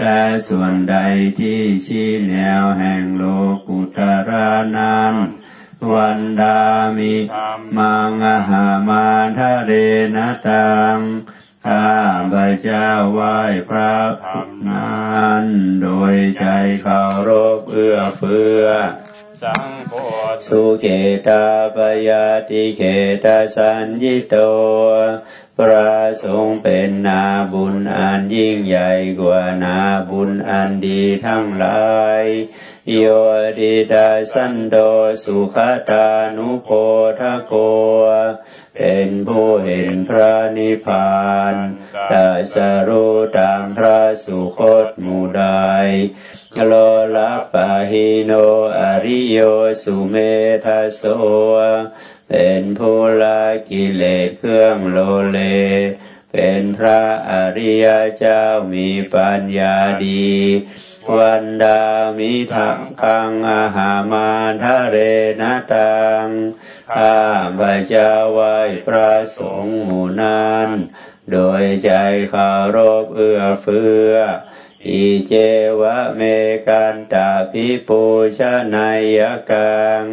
และส่วนใดที่ชี้แนวแห่งโลกุตระนั้นวันดามิมังหามาทะเรนตังข้าพระเจ้าไหว้พระพุทธนั้นโดยใจเคารพเอื้อเฟื้อสังโฆสุเขตาปยาติเขตาสัญญิโต พระสงฆ์เป็นนาบุญอันยิ่งใหญ่กว่านาบุญอันดีทั้งหลายโยดิดาสันโดสุขตานุโพทโก เป็นผู้เห็นพระนิพพานตาสรู้ตามพระสุคตมูดายโลละปะหิโนอริโยสุเมทโส เป็นผู้ละกิเลสเครื่องโลเล เป็นพระอริยเจ้ามีปัญญาดี วันดามิทังคังอาหามาทะเรนตังข้าพระเจ้าไหวพระสงฆ์หมู่นั้นโดยใจคารพเอื้อเฟื้ออิเจวะเมกันตาพิปูชนายกัง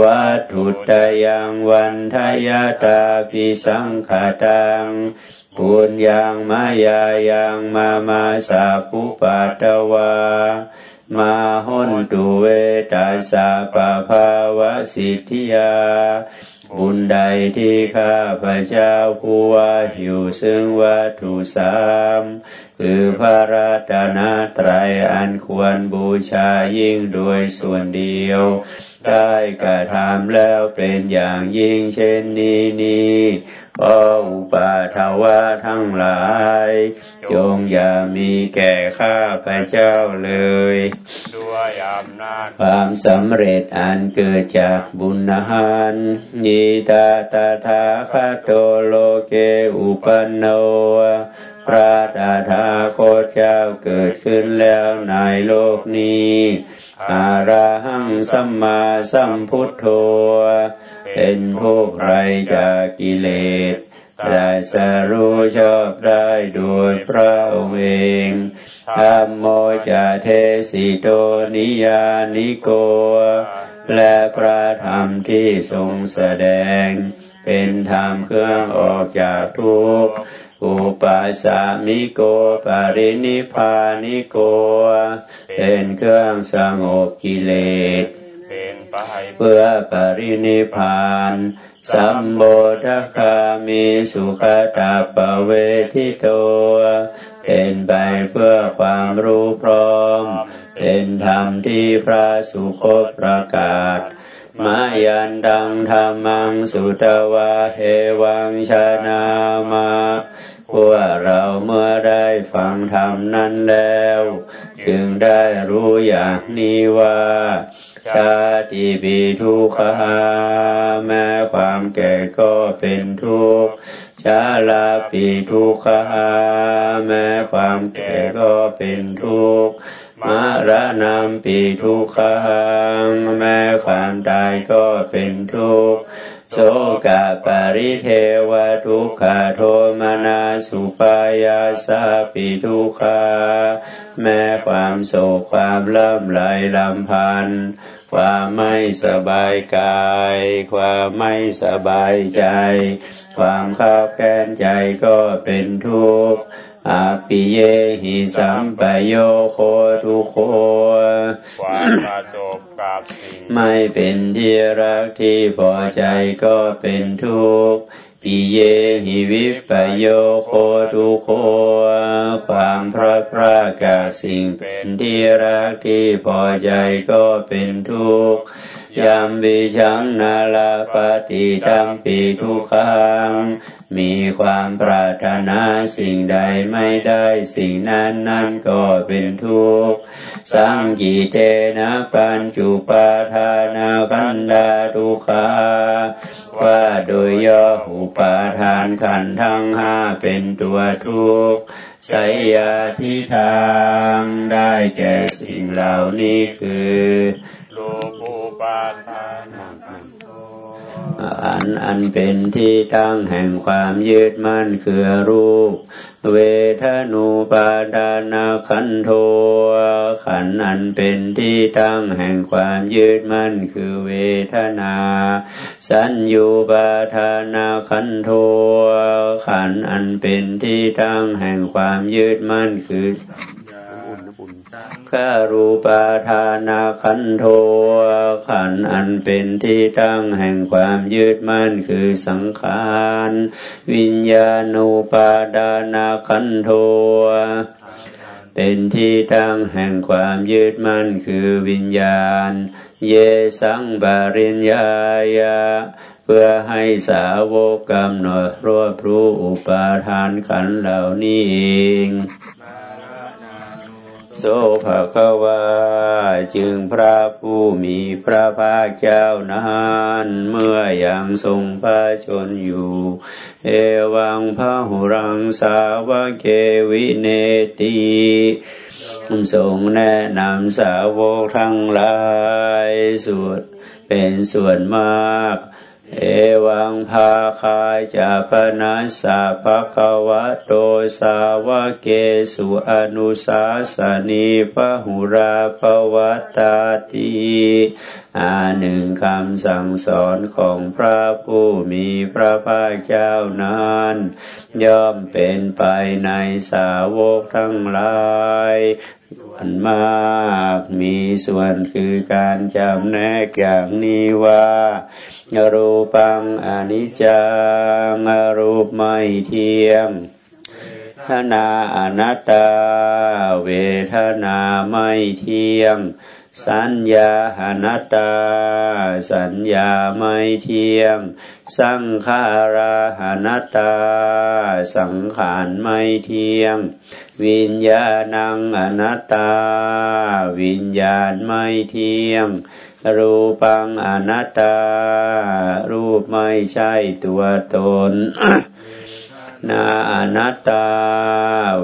วัตถุตยังวันทยาตาปิสังขตังปุญญังมายายังมามาสาภุปาตวามาหุนตุเวตัสสะปะภาวะสิทธิยา บุญใดที่ข้าพระเจ้าผู้ว่าอยู่ซึ่งวัตถุสามคือพระรัตนตรัยอันควรบูชายิ่งโดยส่วนเดียว ได้กระทำแล้วเป็นอย่างยิ่งเช่นนี้นี้ ออุปาทวะทั้งหลาย จงอย่ามีแก่ข้าพระเจ้าเลย ด้วยอำนาจความสำเร็จอันเกิดจากบุญหานยิตาตาทาคะโตโลเกอุปปันโนพระตถาคตเจ้าเกิดขึ้นแล้วในโลกนี้อะระหังสัมมาสัมพุทโธ เป็นผู้ไกลจากกิเลส ตรัสรู้ชอบได้โดยพระเองธัมโมจะเทสิโตนิยยานิโก และพระธรรมที่ทรงแสดง เป็นธรรมเครื่องออกจากทุกข์อุปาสามิโกปารินิพานิโก เป็นเครื่องสงบกิเลส เพื่อปรินิพานสัมโบทคามีสุขตาปเวทิโตเป็นไปเพื่อความรู้พร้อม เป็นธรรมที่พระสุคตประกาศมายันดังธรรมังสุตวะเฮวังชนามา พวกเราเมื่อได้ฟังธรรมนั้นแล้ว จึงได้รู้อย่างนี้ว่าชาติปีทุกขาแม้ความแก่ก็เป็นทุกข์ชาลาปีทุกขาแม้ความแก่ก็เป็นทุกข์มารณะปีทุกขังแม้ความตายก็เป็นทุกข์ โสกะปริเทวทุกขโทมนาสุปายาสาปิทุกขาแม้ความโศกความเริ่มไหลลำพันธ์ความไม่สบายกาย ความไม่สบายใจ ความขับแค้นใจก็เป็นทุกข์ อาปิเยหิสัมปโยโคทุโคความประสบกับสิ่งไม่เป็นที่รักที่พอใจก็เป็นทุกข์ ปิเยหิวิปโยโคทุโคความพระพระกาสิ่งเป็นที่รักที่พอใจก็เป็นทุกข์ยามวิชังนาลาปฏิตัมปีทุกขังมีความปรารถนาสิ่งใดไม่ได้สิ่งนั้นนั่นก็เป็นทุกข์สังกีเตนะปัญจุปาทานาคันดาทุกขา ว่าโดยย่ออุปาทานขันทั้งห้าเป็นตัวทุกข์สยาที่ทางได้แก่สิ่งเหล่านี้คือโลกุปาทานอันอันเป็นที่ตั้งแห่งความยึดมั่นคือรูป เวทนูปาดานาขันโทขันอันเป็นที่ตั้งแห่งความยึดมั่นคือเวทนา สัญญูปาทานาขันโทขันอันเป็นที่ตั้งแห่งความยึดมั่นคือารูปาทานาขันโทขันอันเป็นที่ตั้งแห่งความยึดมั่นคือสังขารวิญญาณูปาดานาขันโทเป็นที่ตั้งแห่งความยึดมั่นคือวิญญาณ เยสังบาริญญายาเพื่อให้สาวกกำหนดรวบรู้อุปาทานขันเหล่านี้เอง โสภะควา จึงพระผู้มีพระภาคเจ้านั้นเมื่อยังทรงพระชนอยู่ เอวังพระหุรังสาวเกวิเนติทรงแนะนำสาวกทั้งหลายส่วนเป็นส่วนมาก เอวังภาคาจาปนัสสะภะคะวะโตสาวะเกสุอนุสาสนีพหุราภวัตาติอาหนึ่งคำสั่งสอนของพระผู้มีพระภาคเจ้านั้น ย่อมเป็นไปในสาวกทั้งหลาย อันมากมีส่วนคือการจำแนกอย่างนี้ว่ารูปังอนิจจังรูปไม่เที่ยงทนาอนัตตา เวทนาไม่เที่ยง สัญญาอนัตตา สัญญาไม่เที่ยง สังขาราอนัตตา สังขารไม่เที่ยง วิญญาณังอนัตตา วิญญาณไม่เที่ยง รูปังอนัตตา รูปไม่ใช่ตัวตนนาอนัตตา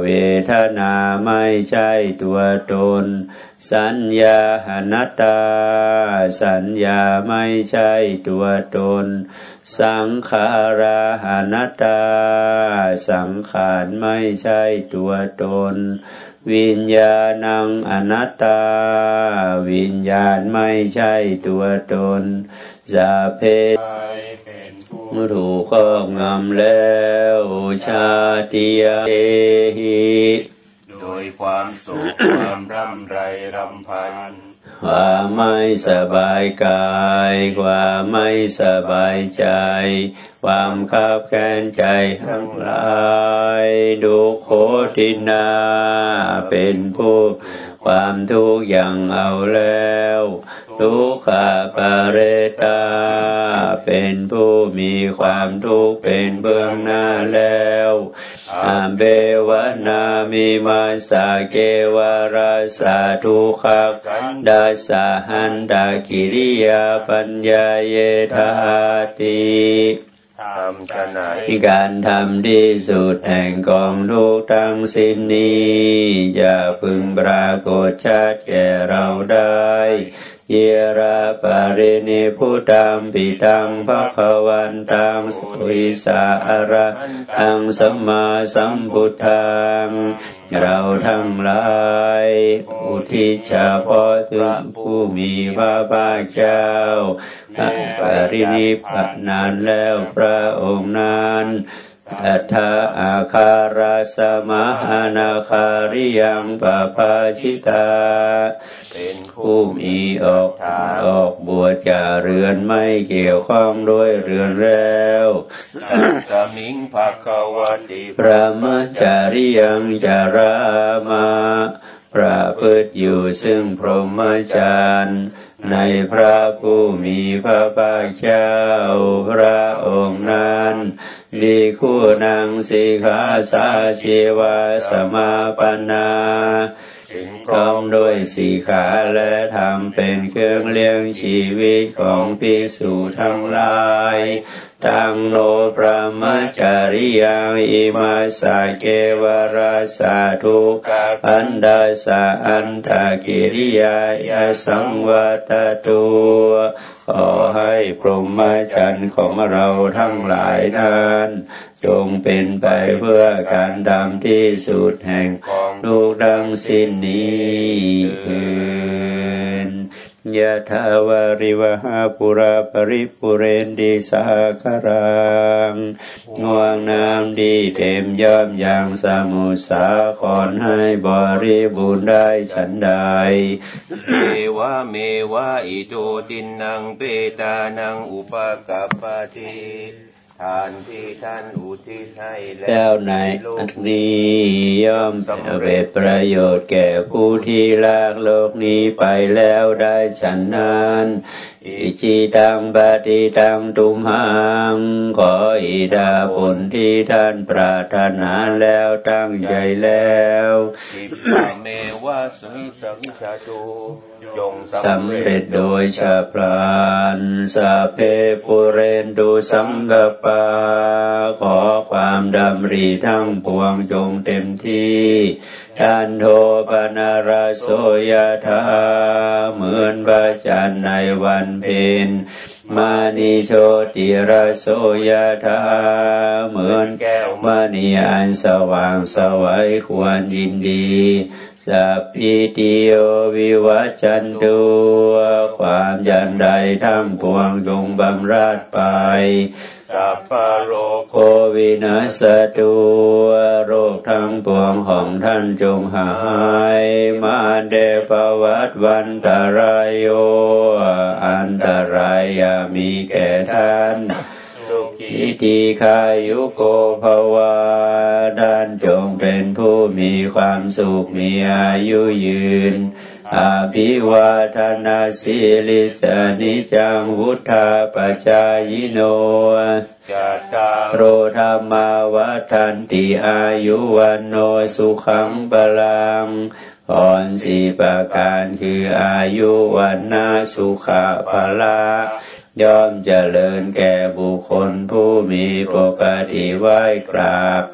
เวทนาไม่ใช่ตัวตน สัญญาอนัตตา สัญญาไม่ใช่ตัวตน สังขาราอนัตตา สังขารไม่ใช่ตัวตน วิญญาณังอนัตตา วิญญาณไม่ใช่ตัวตนสาเพถูกครอบงำแล้ว ชาติยเอหิโด ยความสุขความร่ำไรรำพัน ความไม่สบายกาย ความไม่สบายใจ ความขับแค้นใจทั้งหลายดูโคตินาเป็นผู้ความทุกข์อย่างเอาแล้วทุกขปาเรตา เป็นผู้มีความทุกข์เป็นเบื้องหน้าแล้ว อาเบวนามิมาสาเกวาราสาทุขดาสาหันดากิริยาปัญญาเยธาติการทำที่สุดแห่งกองทุกทั้งสิ้นนี้จะพึงปรากฏชัดแก่เราได้ เยระปารินิพุตังปิตังภะคะวันตังสุวิสาระทังสัมมาสัมพุทธังเราทั้งหลาย อุทิศเฉพาะถึงผู้มีพระภาคเจ้าปรินิพพานแล้วพระองค์นั้น อัฏฐอาคาราสมาหนาคาริยังปะปาชิตา เป็นผู้มีออกออกบวชจาเรือนไม่เกี่ยวข้องด้วยเรือนแล้วสมิงภาควติพระมจาริยังจารามาประพฤติอยู่ซึ่งพรหมจรรย์ ในพระผู้มีพระภาคเจ้าพระองค์นั้นมีคู่นางสิกขาสาชีวาสมาปนาพร้อมด้วยสีขาและทำเป็นเครื่องเลี้ยงชีวิตของภิกษุทั้งหลาย ตังโนพระมจาริยังอิมาสาเกวราสาทุกอันดาสาอันตากิริยายาสังวัตตุขอให้พรหมจรรย์ของเราทั้งหลายนั้นจงเป็นไปเพื่อการดำที่สุดแห่งลูกดังสิ้นนี้คือ ยะทาวาริวหาปุราปริปุเรนดีสาคารังงวงน้ำดีเต็มย่อมอย่างสมุสาคอนให้บริบูรณ์ได้ฉันใด เมวะเมวะอิโตตินังเปตานังอุปกัปปติ ทานที่ท่านอุทิศให้แล้วในอันนี้ย่อมเป็นประโยชน์แก่ผู้ที่ลากโลกนี้ไปแล้วได้ฉันนั้นอิจิตังปฏิตังตุมหังขออิดาผลที่ท่านปรารถนาแล้วตั้งใจแล้วอิเมวะสมิสังชาตุ สำเร็จโดยชาพลานสาเพปุเรนดูสังกปา ขอความดำริทั้งปวงจงเต็มที่ทันโทปนาราโสยธาเหมือนพระจันทร์ในวันเพ็ญมานิโชติระโสยธาเหมือนแก้วมณีอันสว่างสวัยควรยินดี สัพพิติโยวิวัจันตุความยันใดทั้งปวงจงบำราดไปสัพพโรโควินัสตุโรคทั้งปวงของท่านจงหาย มาเดปวัตวันตรายโย อันตรายยามีแก่ท่านอิติคายุโกภวา ด้านจงเป็นผู้มีความสุขมีอายุยืน อาภิวาทนาสิลิสนิจังวุธาปจายโนโรธรรมาวัฏันติอายุวันโนสุขังบาลังพรสี่ประการคืออายุวันนาสุขะภละย่อมเจริญแก่บุคคลผู้มีปกติไหว้กราบ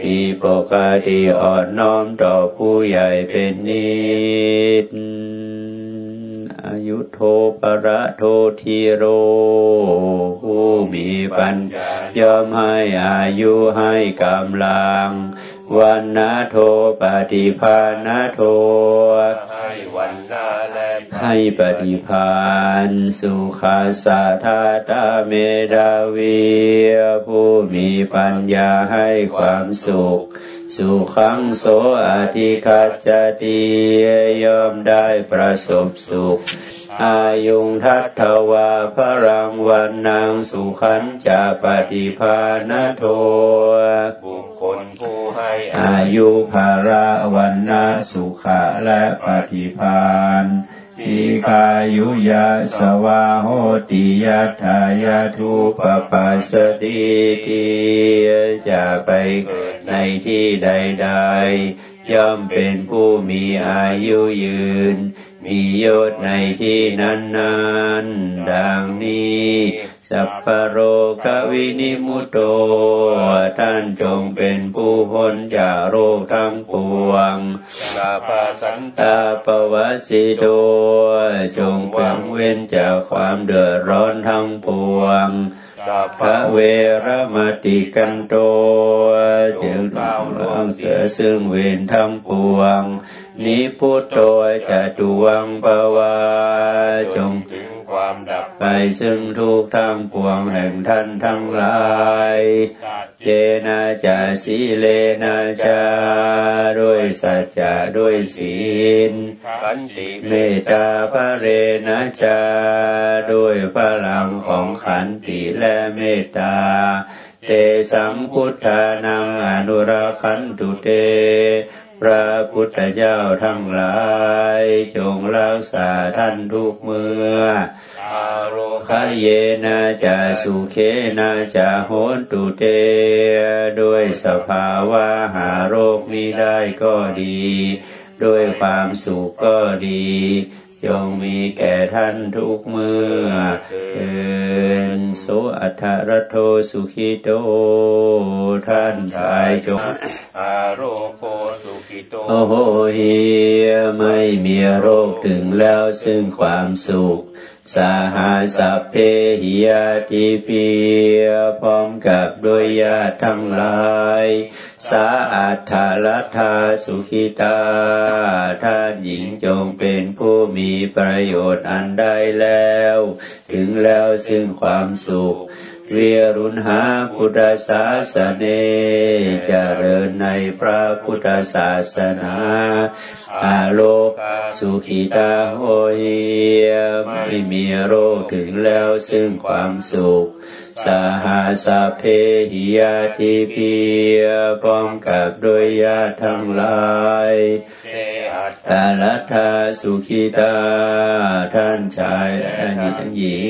มีปกติอ่อนน้อมต่อผู้ใหญ่เป็นนิดอายุโทประโททีโร ผู้มีปัญญาย่อมให้อายุให้กำลังวันนาโทปฏิภาณโทให้วันาและ ให้ปฏิภาณสุขาสาธาตาเมดาวีผู้มีปัญญาให้ความสุข สุขังโสอธิคัจติยอมได้ประสบสุขอายุงทัตถวาพรังวันนางสุขันจะปฏิภาณโทบุคคลผู้ให้อายุภาระวันนาสุขะและปฏิภาณ ทีคายุยะสวาโหติยะทายาทุปปัสติทีจะไปในที่ใดๆ ย่อมเป็นผู้มีอายุยืน มียศในที่นั้นๆ ดังนี้ สัพพโรควินิมุตโต ท่านจงเป็นผู้พ้นจากโรคทั้งปวงลาภสันตาปวัสิโต จงหวังเว้นจากความเดือดร้อนทั้งปวงพระเวรมติกันโตจึงต้องเสียซึ่งเวรทั้งปวง นิพุทโธจะดวงปวาจงถึง ความดับไปซึ่งทุกทั้งปวงแห่งท่านทั้งหลายเจนะจะสีเลนะจาด้วยสัจจะด้วยศีลเมตตาพระเรนะจาด้วยพลังของขันติและเมตตาเตสัมพุทธานังอนุรักขันตุเต พระพุทธเจ้าทั้งหลาย จงรักษาท่านทุกเมื่ออาโรคเยนะจะสุเคนะจะโหนตุเต ด้วยสภาวะหาโรคมีได้ก็ดี ด้วยความสุขก็ดี จงมีแก่ท่านทุกเมื่อเอินโสอัทรโทสุขิโต ท่านชายจงอาโรโคสุขิโตโอโหเฮียไม่มีโรคถึงแล้วซึ่งความสุข สาหาสัพเพหิยาติปียพร้อมกับด้วยญาติทั้งหลาย สาอัฏฐาลัทธาสุขิตา ท่านหญิงจงเป็นผู้มีประโยชน์อันได้แล้ว ถึงแล้วซึ่งความสุข เวียรุณหาพุทธศาสเนเจริญในพระพุทธศาสนาอาโลกสุขิตาโหยไม่มีโรคถึงแล้วซึ่งความสุขสาหาสาเพหิยาติพียพร้อมกับโดยญาติทั้งหลาย ตอัตตาลัทธาสุขิตา ท่านชายและท่านหญิ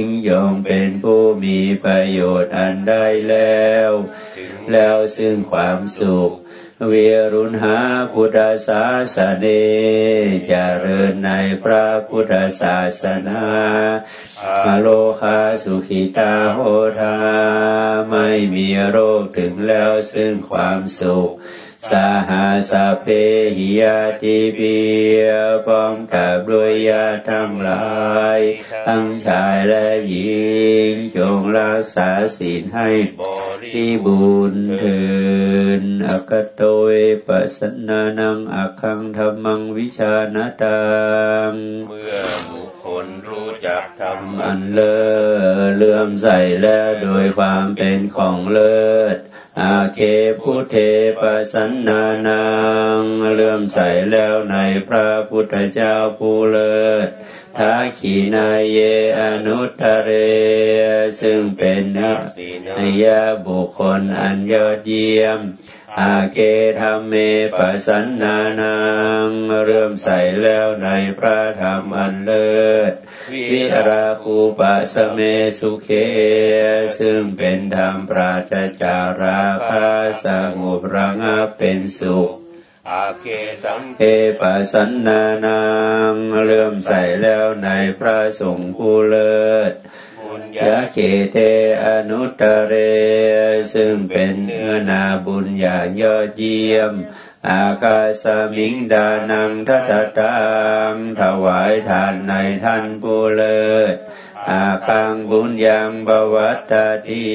งยงเป็นผู้มีประโยชน์อันได้แล้ว แล้วซึ่งความสุขเวรุณหาพุทธศาสนเจริญในพระพุทธศาสนาอโลคาสุขิตาโหทา ไม่มีโรคถึงแล้วซึ่งความสุข สาหาสาเพหิยาติปียพร้อมกับด้วยญาติทั้งหลาย ทั้งชายและหญิง จงรักษาศีลให้ที่บุญเถินอากโตเอปัสสนานังอักขังธรรมังวิชาณตังเมื่อ ลรู้จักธรรมอันเลิศเลื่อมใสแล้วโดยความเป็นของเลิศอาเคพุเทปสสนนานังเลื่อมใสแล้วในพระพุทธเจ้าผู้เลิศทักขีนายเยอนุตเร ซึ่งเป็นนักสีนนยบุคคลอันยอดเยี่ยม อาเกธรรมเมปัสสนานังเริ่มใส่แล้วในพระธรรมอันเลิศวิราคูปะสะเมสุเคซึ่งเป็นธรรมปราศจากราคะสงบระงับเป็นสุขอาเคสัมเอปัสสันนานังเริ่มใส่แล้วในพระสงฆ์ผู้เลิศบุญ ยะญาเขเตอนุตรเร ซึ่งเป็นเนื้อนาบุญอย่างยอดเยี่ยม อากาสมิงดานังทัตตังถวายทานในท่านผู้เลิศอาคังบุญยังบวัตตาที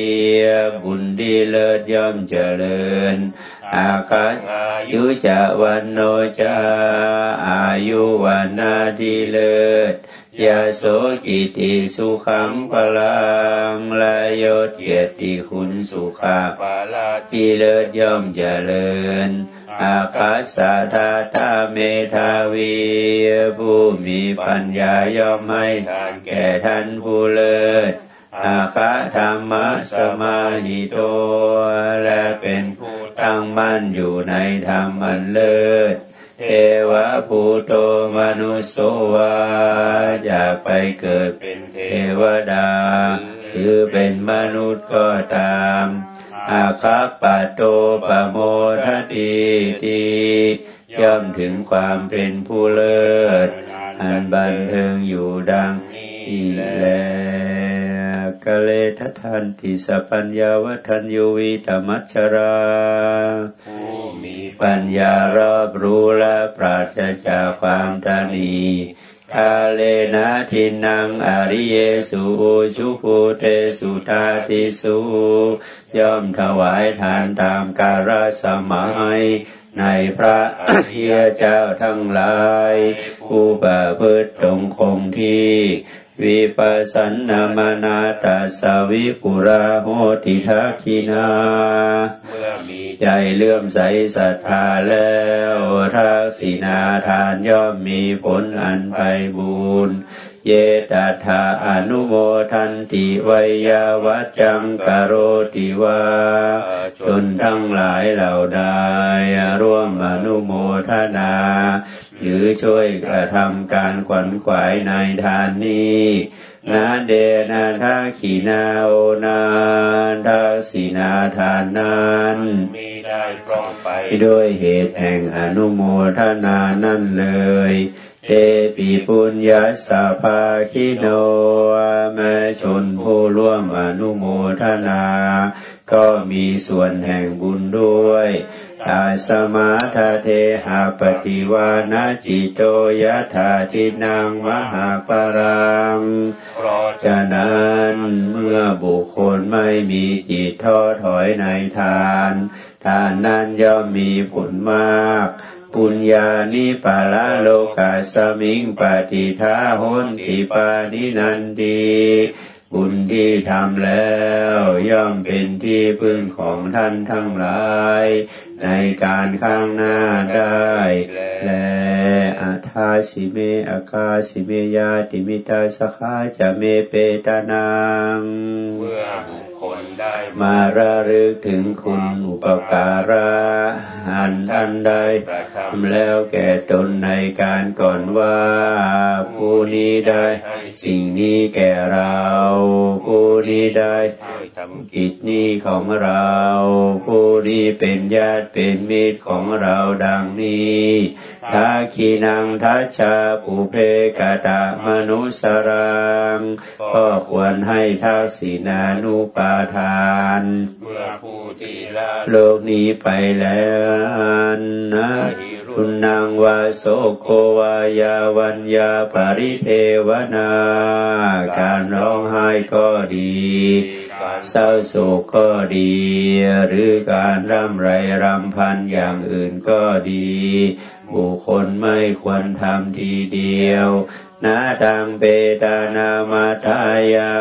บุญดีเลิศย่อมเจริญ อาคัสอายุจะวันโนจะอายุวันนาทีเลิศ ยาโสกิติสุขังพลังและยศเกียรติคุณสุขาปาลาที่เลิศย่อมเจริญ อาคาสาธาตาเมธาวีผู้มีปัญญาย่อมให้ทานแก่ท่านผู้เลิศอาคาธรรมะสมาหิโต และเป็นผู้ตั้งมั่นอยู่ในธรรมอันเลิศ เทวะภูโตมนุสโสวาอยากไปเกิดเป็นเทวดา หรือเป็นมนุษย์ก็ตามอาคาปะโตปะโมทติตีย่อมถึงความเป็นผู้เลิศ อันบันเทิงอยู่ดังนี้แลกะเลทัทันติสปัญญาวัฒนยูวิตมัชชรา ปัญญารอบรู้และปราศจากความตานีกาเลนะทินังอริเยสุชุภูเตสุตาติสุย่อมถวายทานตามกาลสมัย ในพระอริยเจ้าทั้งหลาย ผู้ประพฤติตรงคงที่ วิปัสสนามานาตัสวิปุราโหติทักขินาเมื่อมีใจเลื่อมใสศรัทธาแล้วทักษินาทานย่อมมีผลอันไพบูรณ์เยตัถาอนุโมทันติวิยาวัจจังกโรติวาชนทั้งหลายเหล่าใดร่วมอนุโมทนา หรือช่วยกระทำการขวัญขวายในทานนี้นาเดนาทักขีนาโอนาทักษินาทานนั้นมีได้พร้อมไปด้วยเหตุแห่งอนุโมทนานั่นเลยเทเตปิปุญญาสาภาคิโนแม่ชนผู้ร่วมอนุโมทนา ก็มีส่วนแห่งบุญด้วย ตาสมาทาเทหาปฏิวานาจิโตยะธาทินังมหาปรังเพราะฉะนั้นเมื่อบุคคลไม่มีจิตท้อถอยในทาน ทานนั้นย่อมมีผลมาก ปุญญานิปาลโลกาสมิงปฏิทาหนติปานินันตีบุญที่ทำแล้วย่อมเป็นที่พึ่งของท่านทั้งหลาย ในการข้างหน้าได้และอัทาสิเมอากาสิเมยาติมิตาสหาจะเมเปตานังเมื่อบุคคลได้มาระลึกถึงคุณอุปการะอันท่านได้ทำแล้วแก่ตนในการก่อนว่า ผู้นี้ได้สิ่งนี้แก่เรา ผู้นี้ได้ทำกิจนี้ของเรา ผู้นี้เป็นญาติเป็นมิตรของเราดังนี้ทักขีนังทัชชาปุเพกตะมนุสรังก็ควรให้ทักษินานุปาทานเมื่อผู้ที่ละโลกนี้ไปแล้วนะทุนังวาโสโกวายาวัญญาปริเทวนา การร้องไห้ก็ดี เศร้าโศกก็ดี หรือการร่ำไรรำพันอย่างอื่นก็ดี บุคคลไม่ควรทำทีเดียวนาตังเปตานามาทายา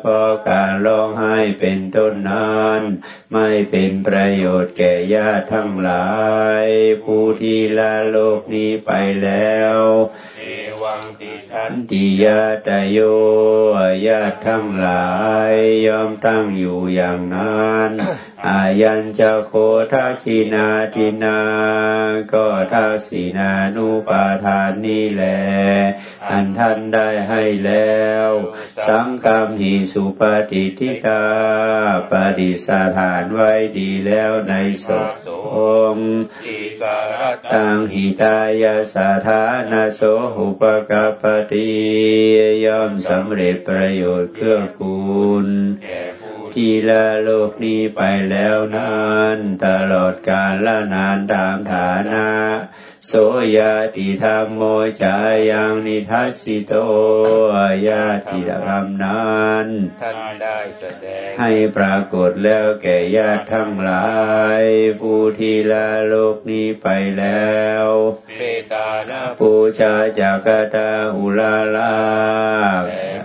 เพราะการร้องไห้เป็นต้นนั้น ไม่เป็นประโยชน์แก่ญาติทั้งหลาย ผู้ที่ละโลกนี้ไปแล้ว วังติทันติยาตโยญาติทั้งหลายยอมตั้งอยู่อย่างนั้นอายัญจะโคทักินาทินา ก็ทักษินานุปาทานนี่แหละ อันท่านได้ให้แล้ว สังกรรมหิสุปฏิทิตาปฏิสถานไว้ดีแล้วในสงตังหิตายาสถานาโสหุปกปติย่อมสำเร็จประโยชน์เพื่อคุณที่ละโลกนี้ไปแล้วนั้น ตลอดกาลละนานตามฐานะ โสยติธรรมโมจายังนิทัสสิโตยาติธรรมนั้นท่านได้แสดงให้ปรากฏแล้วแก่ญาติทั้งหลาย ผู้ที่ละโลกนี้ไปแล้วเปตานะปูชาจากตาอุลาลา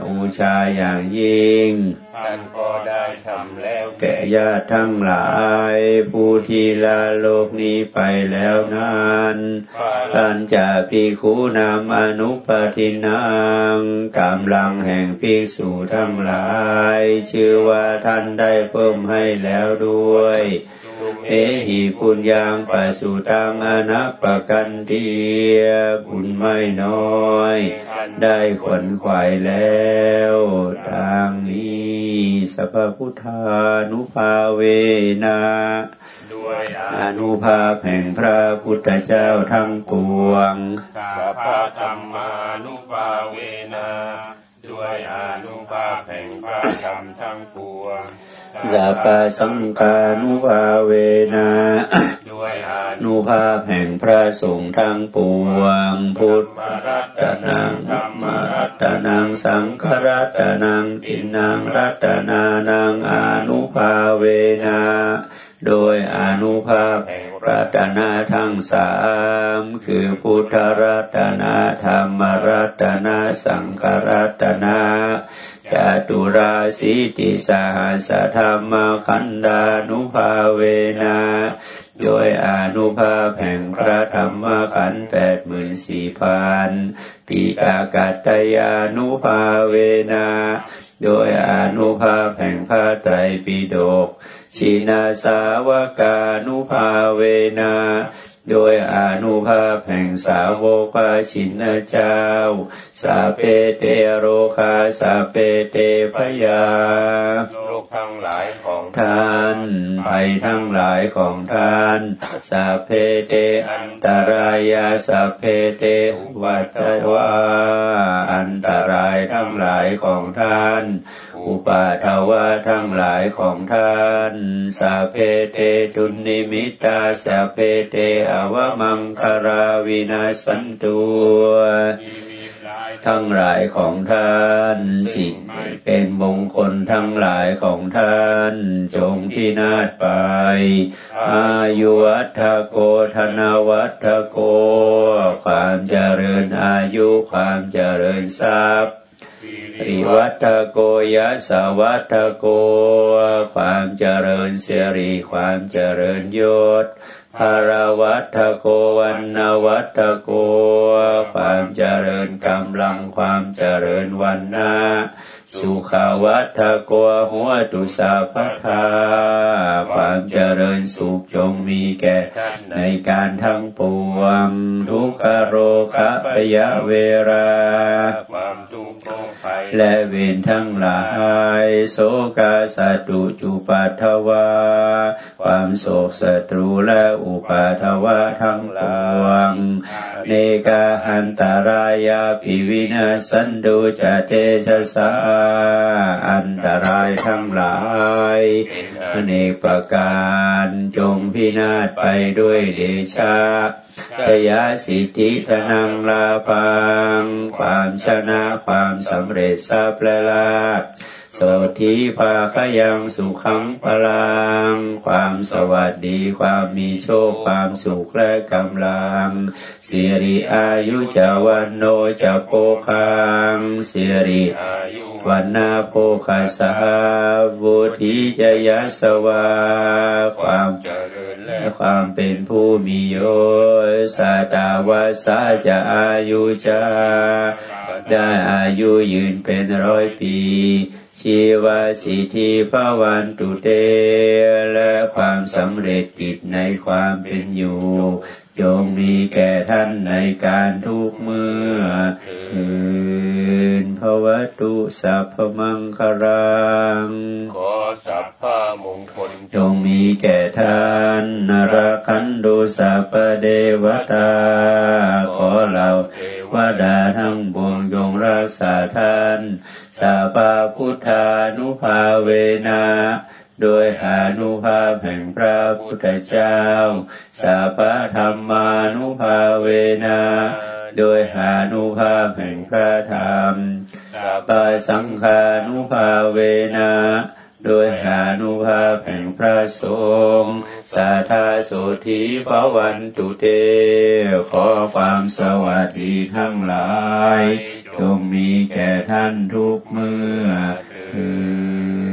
อุชาอย่างยิ่ง ท่านก็ได้ทำแล้วแก่ญาติทั้งหลาย ผู้ที่ลาโลกนี้ไปแล้วนั้นท่านจะพิคูนำอนุปทินังกำลังแห่งภิกษุทั้งหลาย ชื่อว่าท่านได้เพิ่มให้แล้วด้วย เอหิปุญญังปัสุตังอนัปกันเทียบุญไม่น้อย ได้ขวนขวายแล้วทางนี้สัพพุทธานุภาเวนาอนุภาพแห่งพระพุทธเจ้าทั้งปวงสัพพธรรมานุภาเวนาด้วยอนุภาพแห่งพระธรรมทั้งปวง สัพพสังฆานุภาเวนะด้วยอนุภาพแห่งพระสงฆ์ทั้งปวงพุทธรัตนังธรรมรัตนังสังฆรัตนังอินังรัตนานังอนุภาเวนะโดยอนุภาพแห่งรัตนาทั้งสามคือพุทธรัตนาธรรมรัตนาสังฆรัตนา จตุราสีติสหัสธรรมขันดานุภาเวนะโดยอนุภาพแห่งพระธรรมขันธ์แปดหมื่นสี่พันปีกากัตยานุภาเวนะโดยอนุภาพแห่งพระไตรปิฎกชินาสาวกานุภาเวนะ โดยอนุภาพแห่งสาวกพระชินเจ้า สาเพเตโรคาสาเพเตพยาโลกทั้งหลายของท่านภัยทั้งหลายของท่านสัพเพเตอันตรายาสัพเพเตวัจวาอันตรายทั้งหลายของท่าน อุปาทวะทั้งหลายของท่านสัพเพเตจุนิมิตาสัพเพเตอวมังคาราวินาสันตุทั้งหลายของท่านสิ่งเป็นมงคลทั้งหลายของท่าน จงพินาศไป อายุวัฒโกธนวัฒโก ความเจริญอายุความเจริญทรัพย์ ริวัตโกยะสวัตโก ความเจริญเสรีความเจริญยศภารวัตโกวันนวัตโก ความเจริญกำลังความเจริญวันนา สุขาวัตโกหัวตุสาพทาความเจริญสุขจงมีแก่ในการทั้งปวงทุกขโรคะปยะเวราความทุกข์ภัยและเวรทั้งหลายโสกาสตุจุปัทวา ความโศกศัตรูและอุปาทวะทั้งปวงเนกาหันตารายาปิวินาสันดุจเตชะสาอันตรายทั้งหลายเนกประการจงพินาศไปด้วยเดชะชยาสิทธิธนังลาปัง ความชนะความสำเร็จทราบและลาภ สธิภาคยังสุขังพลัง ความสวัสดีความมีโชคความสุขและกำลังสิริอายุจาวันโนจะโพคังสิริวันนาโพคาสาบุติจยสวา ความเจริญและความเป็นผู้มีโยสตาวาสาจะอายุจา ได้อายุยืนเป็นร้อยปี ชีวาสิทธิภาวันตุเต และความสำเร็จกิจในความเป็นอยู่จงมีแก่ท่านในการทุกเมื่อคืนภวตุสัพพมังครัง ขอสัพพมงคล จงมีแก่ท่านนรคันดุสัพเดวตา ขอเรา วดาทั้งบวงจงรักษาท่านสัพพุทธานุภาเวนะโดยอนุภาพแห่งพระพุทธเจ้าสัพธรรมานุภาเวนะโดยอนุภาพแห่งพระธรรมสัพสังฆานุภาเวนะ โดยหานุภาพแห่งพระสงฆ์สาธาโสธีภวันตุเต ขอความสวัสดีทั้งหลายจงมีแก่ท่านทุกเมื่อคือ